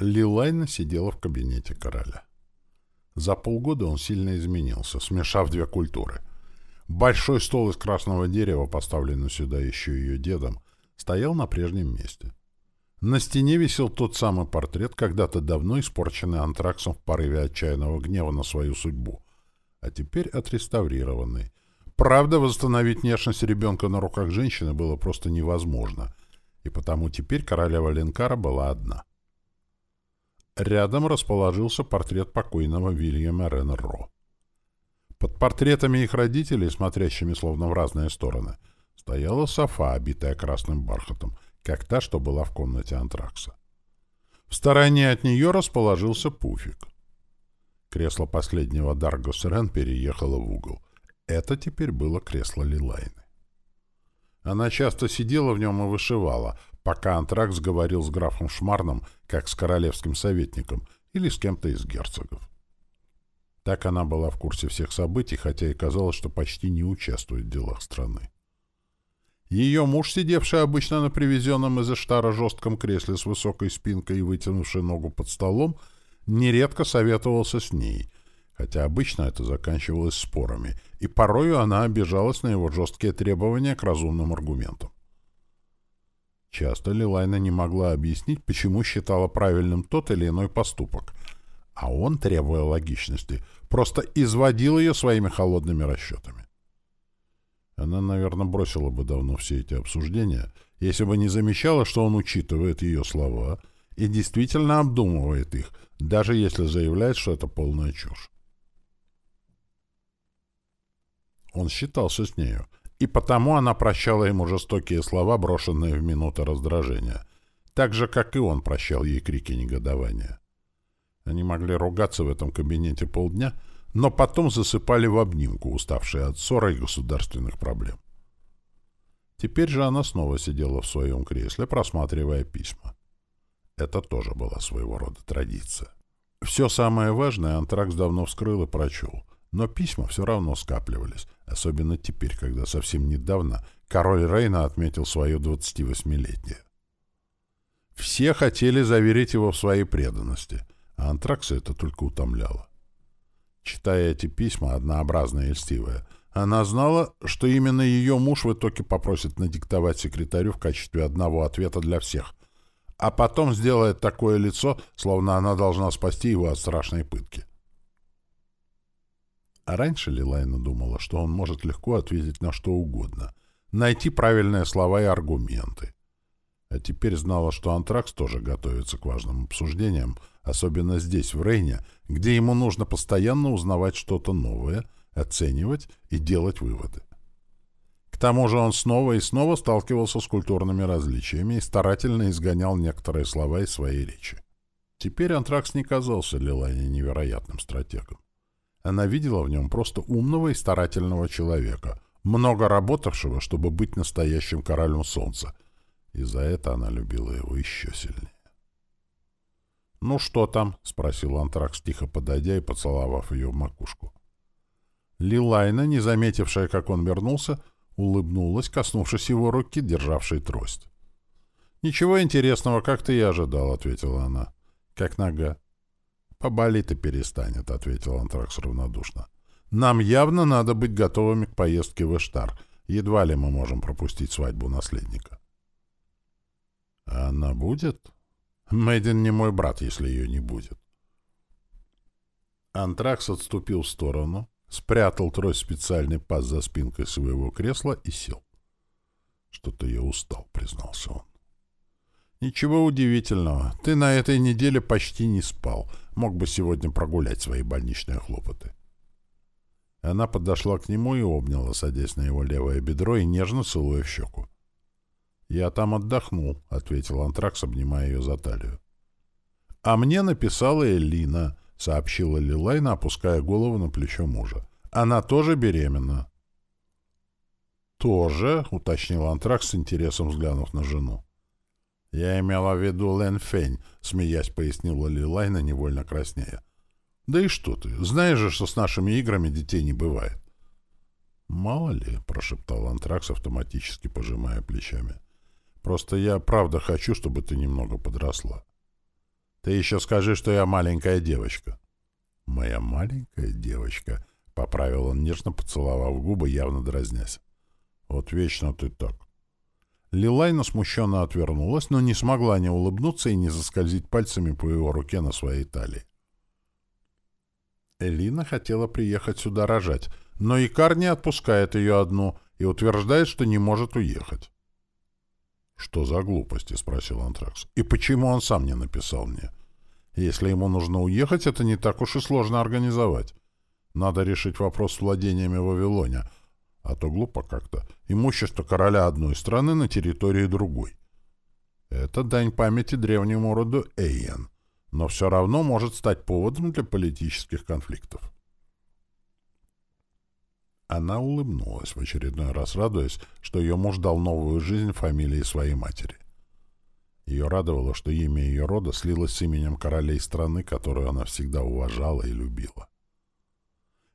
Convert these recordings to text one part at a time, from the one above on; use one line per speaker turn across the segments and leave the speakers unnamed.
Лилайна сидела в кабинете короля. За полгода он сильно изменился, смешав две культуры. Большой стол из красного дерева, поставленный сюда еще ее дедом, стоял на прежнем месте. На стене висел тот самый портрет, когда-то давно испорченный антраксом в порыве отчаянного гнева на свою судьбу, а теперь отреставрированный. Правда, восстановить внешность ребенка на руках женщины было просто невозможно, и потому теперь королева Ленкара была одна. Рядом расположился портрет покойного Вильяма Ренро. Под портретами их родителей, смотрящими словно в разные стороны, стояла софа, обитая красным бархатом, как та, что была в комнате антракса. В стороне от нее расположился пуфик. Кресло последнего Даргос Рен переехало в угол. Это теперь было кресло Лилайны. Она часто сидела в нем и вышивала, пока Антракс говорил с графом Шмарном, как с королевским советником, или с кем-то из герцогов. Так она была в курсе всех событий, хотя и казалось, что почти не участвует в делах страны. Ее муж, сидевший обычно на привезенном из Эштара жестком кресле с высокой спинкой и вытянувший ногу под столом, нередко советовался с ней, хотя обычно это заканчивалось спорами, и порою она обижалась на его жесткие требования к разумным аргументам. Часто Лилайна не могла объяснить, почему считала правильным тот или иной поступок, а он, требуя логичности, просто изводил ее своими холодными расчетами. Она, наверное, бросила бы давно все эти обсуждения, если бы не замечала, что он учитывает ее слова и действительно обдумывает их, даже если заявляет, что это полная чушь. Он считался с нею, и потому она прощала ему жестокие слова, брошенные в минуты раздражения, так же, как и он прощал ей крики негодования. Они могли ругаться в этом кабинете полдня, но потом засыпали в обнимку, уставшие от ссоры и государственных проблем. Теперь же она снова сидела в своем кресле, просматривая письма. Это тоже была своего рода традиция. Все самое важное Антракс давно вскрыл и прочел, но письма все равно скапливались, особенно теперь, когда совсем недавно король Рейна отметил свое 28-летие. Все хотели заверить его в своей преданности, а Антракса это только утомляло. Читая эти письма, однообразные и льстивые, она знала, что именно ее муж в итоге попросит надиктовать секретарю в качестве одного ответа для всех, а потом сделает такое лицо, словно она должна спасти его от страшной пытки. А раньше Лилайна думала, что он может легко ответить на что угодно, найти правильные слова и аргументы. А теперь знала, что Антракс тоже готовится к важным обсуждениям, особенно здесь, в Рейне, где ему нужно постоянно узнавать что-то новое, оценивать и делать выводы. К тому же он снова и снова сталкивался с культурными различиями и старательно изгонял некоторые слова из своей речи. Теперь Антракс не казался Лилайне невероятным стратегом. Она видела в нем просто умного и старательного человека, много работавшего, чтобы быть настоящим королем солнца, и за это она любила его еще сильнее. «Ну что там?» — спросил Антракс, тихо подойдя и поцеловав ее в макушку. Лилайна, не заметившая, как он вернулся, улыбнулась, коснувшись его руки, державшей трость. «Ничего интересного, как ты и ожидал», — ответила она. «Как нога?» «Поболит и перестанет», — ответил Антракс равнодушно. «Нам явно надо быть готовыми к поездке в Эштар. Едва ли мы можем пропустить свадьбу наследника». «А она будет?» «Мэддин не мой брат, если ее не будет». Антракс отступил в сторону, спрятал трость специальный паз за спинкой своего кресла и сел. «Что-то я устал», — признался он. «Ничего удивительного. Ты на этой неделе почти не спал. Мог бы сегодня прогулять свои больничные хлопоты». Она подошла к нему и обняла, садясь на его левое бедро и нежно целуя в щеку. «Я там отдохнул», — ответил Антракс, обнимая ее за талию. «А мне написала Элина», — сообщила Лилайна, опуская голову на плечо мужа. «Она тоже беременна». «Тоже?» — уточнил Антракс с интересом взглянув на жену. «Я имела в виду Лен Фень», — смеясь пояснила Лилайна, невольно краснея. «Да и что ты? Знаешь же, что с нашими играми детей не бывает». «Мало ли», — прошептал Антракс, автоматически пожимая плечами. «Просто я правда хочу, чтобы ты немного подросла». Ты еще скажи, что я маленькая девочка. Моя маленькая девочка, — поправил он, нежно поцеловав губы, явно дразнясь. Вот вечно ты так. Лилайна смущенно отвернулась, но не смогла не улыбнуться и не заскользить пальцами по его руке на своей талии. Элина хотела приехать сюда рожать, но Икар не отпускает ее одну и утверждает, что не может уехать. «Что за глупости?» — спросил Антракс. «И почему он сам не написал мне? Если ему нужно уехать, это не так уж и сложно организовать. Надо решить вопрос с владениями в Вавилоне, а то глупо как-то. Имущество короля одной страны на территории другой. Это дань памяти древнему роду Эйен, но все равно может стать поводом для политических конфликтов. Она улыбнулась, в очередной раз радуясь, что ее муж дал новую жизнь фамилии своей матери. Ее радовало, что имя ее рода слилось с именем королей страны, которую она всегда уважала и любила.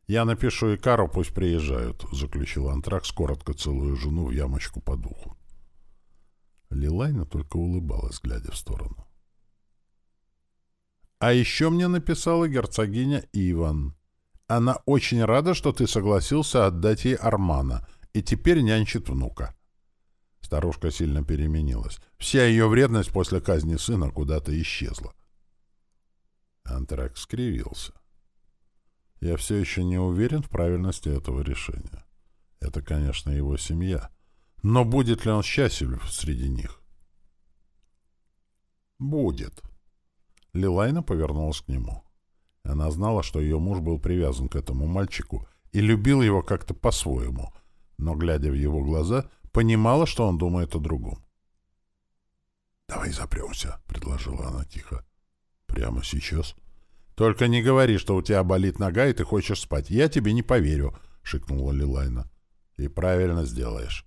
«Я напишу Икару, пусть приезжают», — заключил Антракс, коротко целуя жену в ямочку по духу. Лилайна только улыбалась, глядя в сторону. «А еще мне написала герцогиня Иван. Она очень рада, что ты согласился отдать ей Армана, и теперь нянчит внука». Старушка сильно переменилась. Вся ее вредность после казни сына куда-то исчезла. Антракс скривился. Я все еще не уверен в правильности этого решения. Это, конечно, его семья. Но будет ли он счастлив среди них? Будет. Лилайна повернулась к нему. Она знала, что ее муж был привязан к этому мальчику и любил его как-то по-своему, но, глядя в его глаза, понимала, что он думает о другом. «Давай запремся», — предложила она тихо. «Прямо сейчас?» «Только не говори, что у тебя болит нога, и ты хочешь спать. Я тебе не поверю», — шикнула Лилайна. «И правильно сделаешь».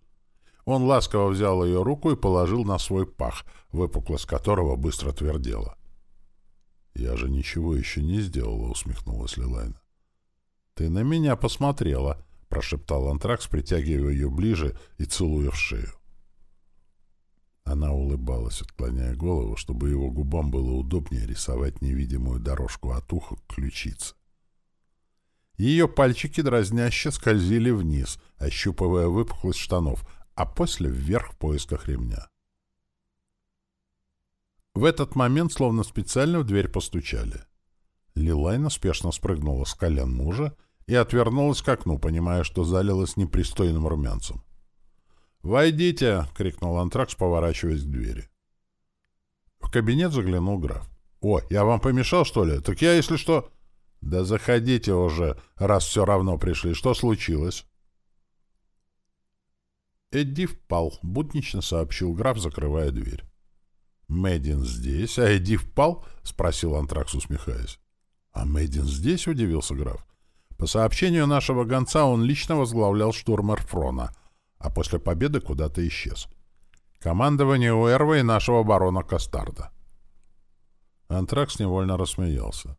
Он ласково взял ее руку и положил на свой пах, выпуклость которого быстро твердела. «Я же ничего еще не сделала», — усмехнулась Лилайна. «Ты на меня посмотрела», — прошептал Антракс, притягивая ее ближе и целуя в шею. Она улыбалась, отклоняя голову, чтобы его губам было удобнее рисовать невидимую дорожку от уха к ключице. Ее пальчики дразняще скользили вниз, ощупывая выпуклость штанов, а после вверх в поисках ремня. В этот момент, словно специально, в дверь постучали. Лилайна спешно спрыгнула с колен мужа и отвернулась к окну, понимая, что залилась непристойным румянцем. «Войдите!» — крикнул Антракс, поворачиваясь к двери. В кабинет заглянул граф. «О, я вам помешал, что ли? Так я, если что...» «Да заходите уже, раз все равно пришли. Что случилось?» Эдди впал, буднично сообщил граф, закрывая дверь. «Мэддин здесь, а Эдди впал?» — спросил Антракс, усмехаясь. «А Мэддин здесь?» — удивился граф. «По сообщению нашего гонца он лично возглавлял штурм Эрфрона» а после победы куда-то исчез. Командование УРВ и нашего барона Кастарда. Антракс невольно рассмеялся.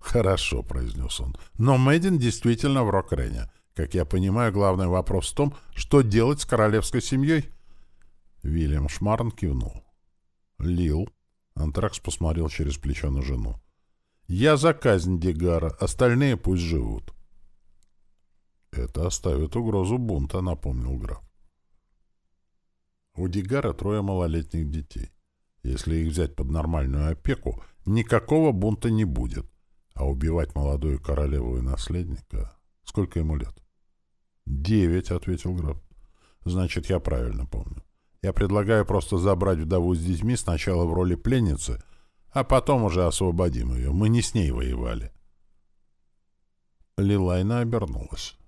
«Хорошо», — произнес он. «Но Мэддин действительно в Рокрене. Как я понимаю, главный вопрос в том, что делать с королевской семьей?» Вильям Шмарн кивнул. «Лил», — Антракс посмотрел через плечо на жену. «Я за казнь Дегара, остальные пусть живут». «Это оставит угрозу бунта», — напомнил граф. У Дигара трое малолетних детей. Если их взять под нормальную опеку, никакого бунта не будет. А убивать молодую королеву и наследника... Сколько ему лет? «Девять», — ответил граф. «Значит, я правильно помню. Я предлагаю просто забрать вдову с детьми сначала в роли пленницы, а потом уже освободим ее. Мы не с ней воевали». Лилайна обернулась.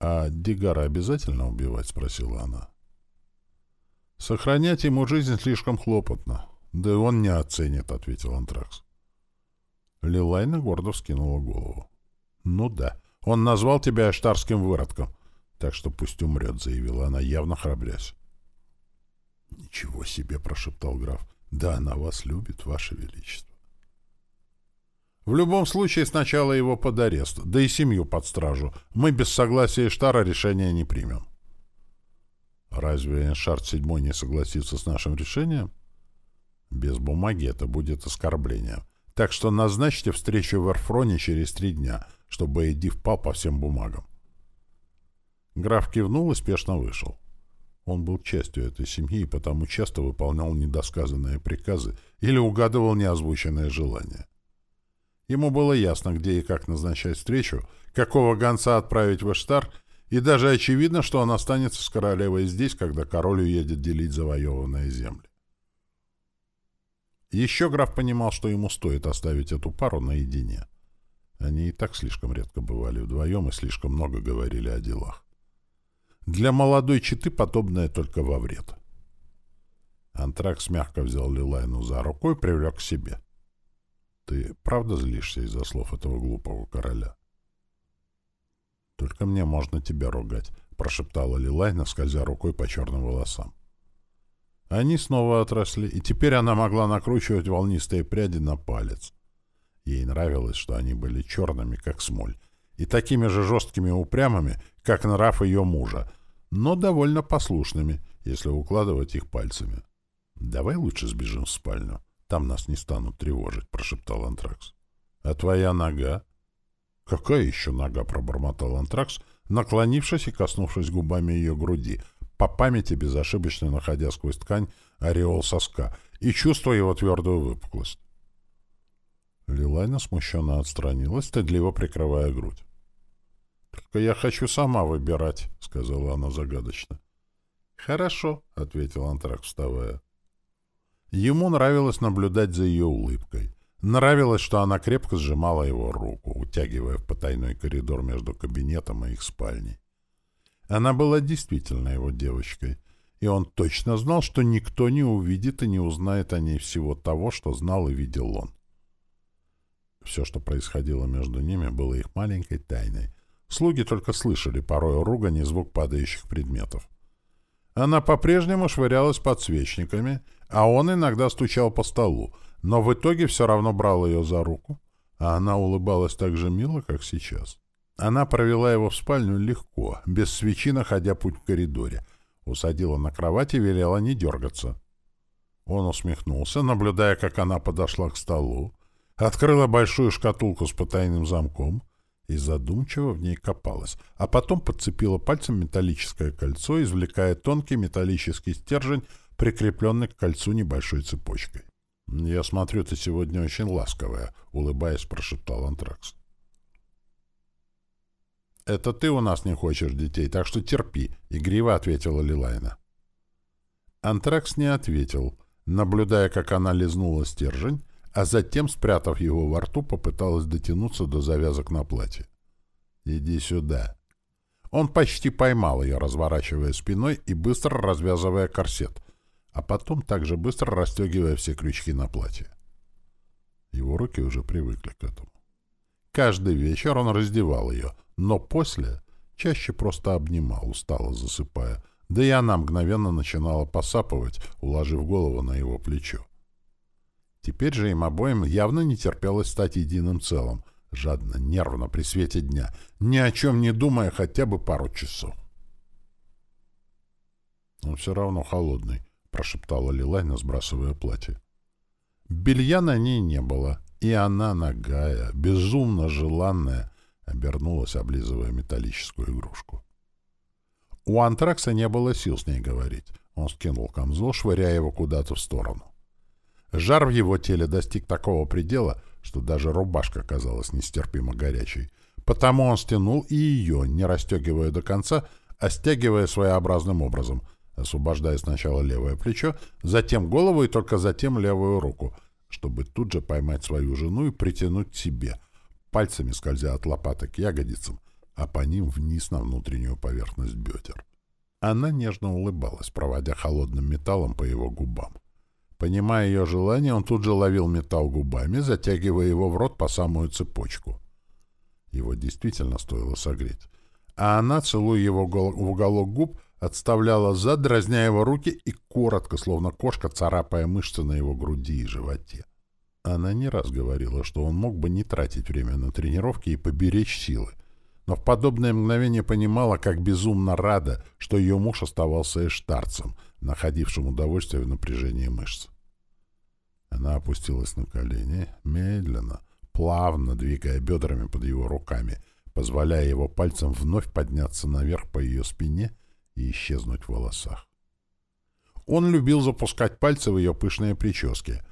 «А Дигара обязательно убивать?» — спросила она. «Сохранять ему жизнь слишком хлопотно. Да и он не оценит», — ответил Антракс. Лилайна гордо вскинула голову. «Ну да, он назвал тебя аштарским выродком, так что пусть умрет», — заявила она, явно храбрясь. «Ничего себе!» — прошептал граф. «Да она вас любит, ваше величество». В любом случае, сначала его под арест, да и семью под стражу. Мы без согласия Штара решения не примем. Разве Эншард VII не согласится с нашим решением? Без бумаги это будет оскорблением. Так что назначьте встречу в Эрфроне через три дня, чтобы Эдди впал по всем бумагам. Граф кивнул и спешно вышел. Он был частью этой семьи и потому часто выполнял недосказанные приказы или угадывал неозвученные желания. Ему было ясно, где и как назначать встречу, какого гонца отправить в Эштар, и даже очевидно, что он останется с королевой здесь, когда король уедет делить завоеванные земли. Еще граф понимал, что ему стоит оставить эту пару наедине. Они и так слишком редко бывали вдвоем и слишком много говорили о делах. Для молодой четы подобное только во вред. Антракс мягко взял Лилайну за рукой и привлек к себе. «Ты правда злишься из-за слов этого глупого короля?» «Только мне можно тебя ругать», — прошептала Лилайна, скользя рукой по черным волосам. Они снова отросли, и теперь она могла накручивать волнистые пряди на палец. Ей нравилось, что они были черными, как смоль, и такими же жесткими и упрямыми, как нрав ее мужа, но довольно послушными, если укладывать их пальцами. «Давай лучше сбежим в спальню. Там нас не станут тревожить», — прошептал Антракс. «А твоя нога?» «Какая еще нога?» — пробормотал Антракс, наклонившись и коснувшись губами ее груди, по памяти безошибочно находя сквозь ткань ореол соска и чувствуя его твердую выпуклость. Лилайна смущенно отстранилась, стыдливо прикрывая грудь. «Только я хочу сама выбирать», — сказала она загадочно. «Хорошо», — ответил Антрак, вставая. Ему нравилось наблюдать за ее улыбкой. Нравилось, что она крепко сжимала его руку, утягивая в потайной коридор между кабинетом и их спальней. Она была действительно его девочкой, и он точно знал, что никто не увидит и не узнает о ней всего того, что знал и видел он. Все, что происходило между ними, было их маленькой тайной, Слуги только слышали порой ругань и звук падающих предметов. Она по-прежнему швырялась подсвечниками, а он иногда стучал по столу, но в итоге все равно брал ее за руку, а она улыбалась так же мило, как сейчас. Она провела его в спальню легко, без свечи, находя путь в коридоре. Усадила на кровать и велела не дергаться. Он усмехнулся, наблюдая, как она подошла к столу, открыла большую шкатулку с потайным замком — и задумчиво в ней копалась, а потом подцепила пальцем металлическое кольцо, извлекая тонкий металлический стержень, прикрепленный к кольцу небольшой цепочкой. — Я смотрю, ты сегодня очень ласковая, — улыбаясь, прошептал Антракс. — Это ты у нас не хочешь детей, так что терпи, — игриво ответила Лилайна. Антракс не ответил, наблюдая, как она лизнула стержень, а затем, спрятав его во рту, попыталась дотянуться до завязок на платье. «Иди сюда». Он почти поймал ее, разворачивая спиной и быстро развязывая корсет, а потом также быстро расстегивая все крючки на платье. Его руки уже привыкли к этому. Каждый вечер он раздевал ее, но после чаще просто обнимал, устало засыпая, да и она мгновенно начинала посапывать, уложив голову на его плечо. Теперь же им обоим явно не терпелось стать единым целым, жадно, нервно, при свете дня, ни о чем не думая хотя бы пару часов. «Он все равно холодный», — прошептала Лилайна, сбрасывая платье. Белья на ней не было, и она, нагая, безумно желанная, обернулась, облизывая металлическую игрушку. У Антракса не было сил с ней говорить. Он скинул камзол, швыряя его куда-то в сторону. Жар в его теле достиг такого предела, что даже рубашка казалась нестерпимо горячей. Потому он стянул и ее, не расстегивая до конца, а стягивая своеобразным образом, освобождая сначала левое плечо, затем голову и только затем левую руку, чтобы тут же поймать свою жену и притянуть к себе, пальцами скользя от лопаток к ягодицам, а по ним вниз на внутреннюю поверхность бедер. Она нежно улыбалась, проводя холодным металлом по его губам. Понимая ее желание, он тут же ловил металл губами, затягивая его в рот по самую цепочку. Его действительно стоило согреть. А она, целуя его в уголок губ, отставляла зад, дразня его руки и коротко, словно кошка, царапая мышцы на его груди и животе. Она не раз говорила, что он мог бы не тратить время на тренировки и поберечь силы, но в подобное мгновение понимала, как безумно рада, что ее муж оставался эштарцем, находившим удовольствие в напряжении мышц. Она опустилась на колени, медленно, плавно двигая бедрами под его руками, позволяя его пальцем вновь подняться наверх по ее спине и исчезнуть в волосах. Он любил запускать пальцы в ее пышные прически,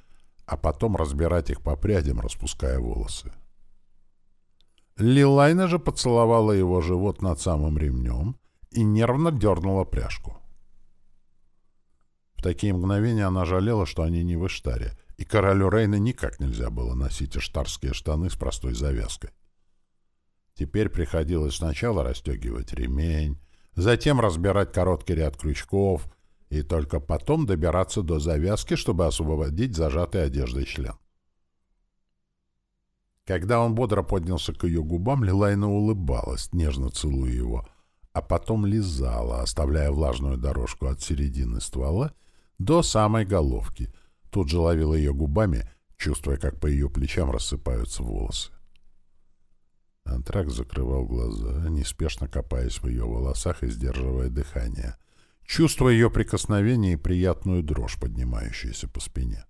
а потом разбирать их по прядям, распуская волосы. Лилайна же поцеловала его живот над самым ремнем и нервно дернула пряжку. В такие мгновения она жалела, что они не в Иштаре, и королю Рейна никак нельзя было носить иштарские штаны с простой завязкой. Теперь приходилось сначала расстегивать ремень, затем разбирать короткий ряд крючков и только потом добираться до завязки, чтобы освободить зажатой одеждой член. Когда он бодро поднялся к ее губам, Лилайна улыбалась, нежно целуя его, а потом лизала, оставляя влажную дорожку от середины ствола до самой головки. Тут же ловила ее губами, чувствуя, как по ее плечам рассыпаются волосы. Антрак закрывал глаза, неспешно копаясь в ее волосах и сдерживая дыхание, чувствуя ее прикосновение и приятную дрожь, поднимающуюся по спине.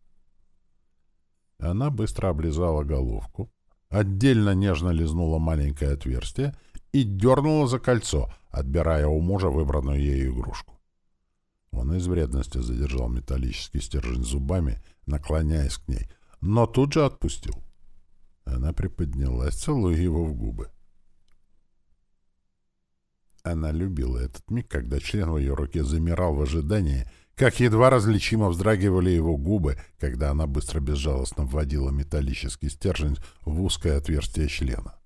Она быстро облизала головку, отдельно нежно лизнула маленькое отверстие и дернула за кольцо, отбирая у мужа выбранную ею игрушку. Он из вредности задержал металлический стержень зубами, наклоняясь к ней, но тут же отпустил. Она приподнялась, целуя его в губы. Она любила этот миг, когда член в ее руке замирал в ожидании, как едва различимо вздрагивали его губы, когда она быстро безжалостно вводила металлический стержень в узкое отверстие члена.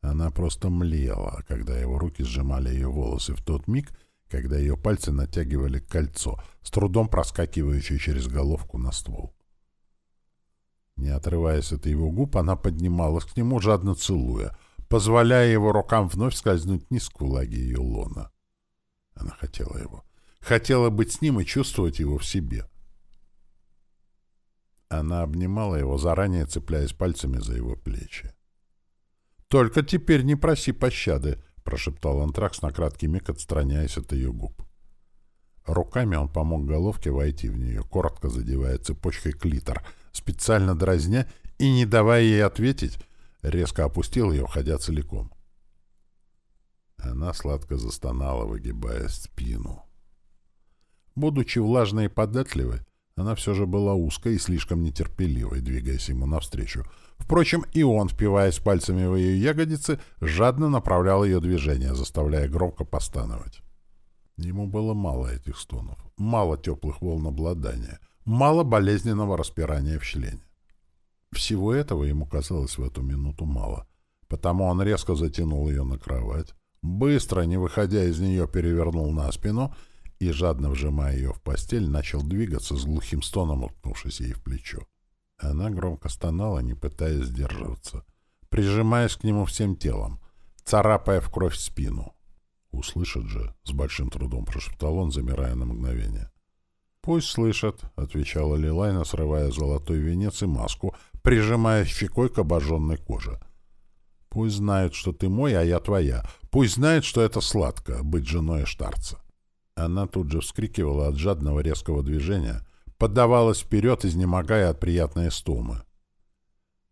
Она просто млела, когда его руки сжимали ее волосы в тот миг, когда ее пальцы натягивали кольцо, с трудом проскакивающее через головку на ствол. Не отрываясь от его губ, она поднималась к нему, жадно целуя, позволяя его рукам вновь скользнуть вниз к влаге ее лона. Она хотела его. Хотела быть с ним и чувствовать его в себе. Она обнимала его, заранее цепляясь пальцами за его плечи. «Только теперь не проси пощады», — прошептал Антракс на краткий миг, отстраняясь от ее губ. Руками он помог головке войти в нее, коротко задевая цепочкой клитор, специально дразня и, не давая ей ответить, резко опустил ее, входя целиком. Она сладко застонала, выгибая спину. Будучи влажной и податливой, она все же была узкой и слишком нетерпеливой, двигаясь ему навстречу. Впрочем, и он, впиваясь пальцами в ее ягодицы, жадно направлял ее движение, заставляя громко постановать. Ему было мало этих стонов, мало теплых волн обладания, мало болезненного распирания в члене. Всего этого ему казалось в эту минуту мало, потому он резко затянул ее на кровать, быстро, не выходя из нее, перевернул на спину и, жадно вжимая ее в постель, начал двигаться с глухим стоном, уткнувшись ей в плечо. Она громко стонала, не пытаясь сдерживаться, прижимаясь к нему всем телом, царапая в кровь спину. «Услышат же!» — с большим трудом прошептал он, замирая на мгновение. «Пусть слышат», — отвечала Лилайна, срывая золотой венец и маску, прижимая щекой к обожженной коже. «Пусть знают, что ты мой, а я твоя. Пусть знают, что это сладко — быть женой Штарца». Она тут же вскрикивала от жадного резкого движения, поддавалась вперед, изнемогая от приятной стомы.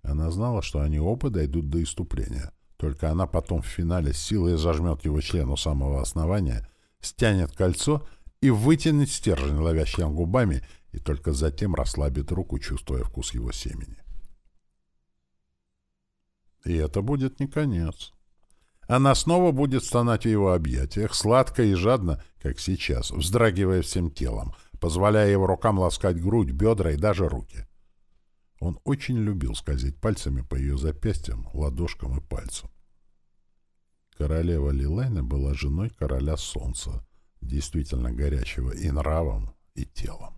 Она знала, что они оба дойдут до иступления. Только она потом в финале силой зажмет его член у самого основания, стянет кольцо и вытянет стержень, ловя член губами, и только затем расслабит руку, чувствуя вкус его семени. И это будет не конец. Она снова будет стонать в его объятиях, сладко и жадно, как сейчас, вздрагивая всем телом, позволяя его рукам ласкать грудь, бедра и даже руки. Он очень любил скользить пальцами по ее запястьям, ладошкам и пальцам. Королева Лилайна была женой короля солнца, действительно горячего и нравом, и телом.